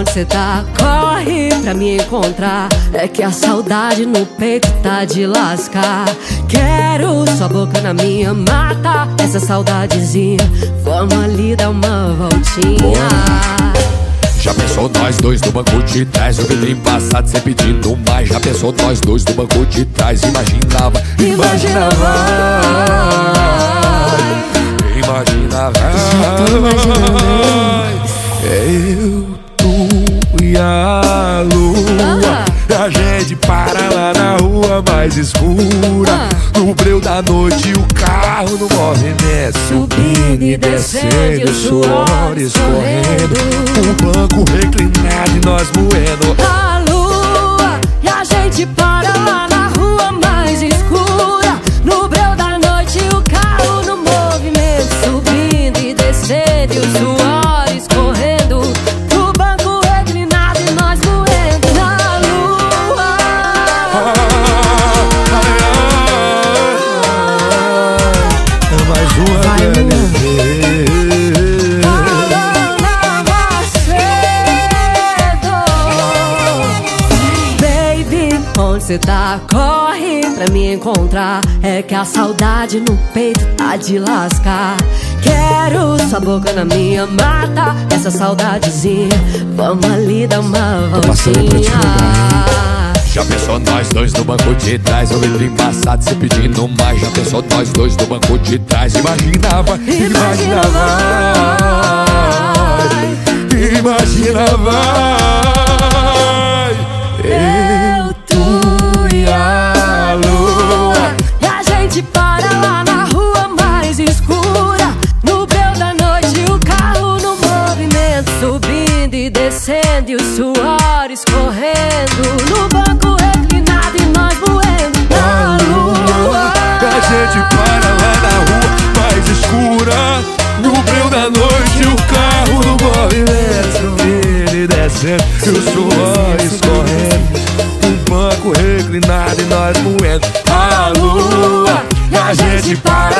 onde cê tá? Corre pra me encontrar. É que a saudade no peito tá de lascar. Quero sua boca na minha, mata essa saudadezinha. Vamos ali dar uma voltinha. Já pensou nós dois no banco de trás O vidro embaçado, cê pedindo mais Já pensou nós dois no banco de trás Imaginava, imaginava Imaginava Já tô imaginando. Gente para lá na rua mais escura. Ah. No breu da noite o carro no movimento. Subindo e descendo, suor escorrendo. O banco reclinado e nós moendo onde cê tá? Corre pra me encontrar. É que a saudade no peito tá de lascar. Quero sua boca na minha, mata essa saudadezinha. Vamos ali dar uma passando pra te voltinha. Já pensou nós dois no banco de trás Eu vidro embaçado, cê pedindo mais Já pensou nós dois no banco de trás Imaginava, imaginava Imaginava Eu, e o suor escorrendo No banco reclinado e nós voando na lua. A gente para lá na rua mais escura. No breu da noite o carro no movimento Ele descendo e o suor escorrendo No banco reclinado e nós voando A lua. A gente para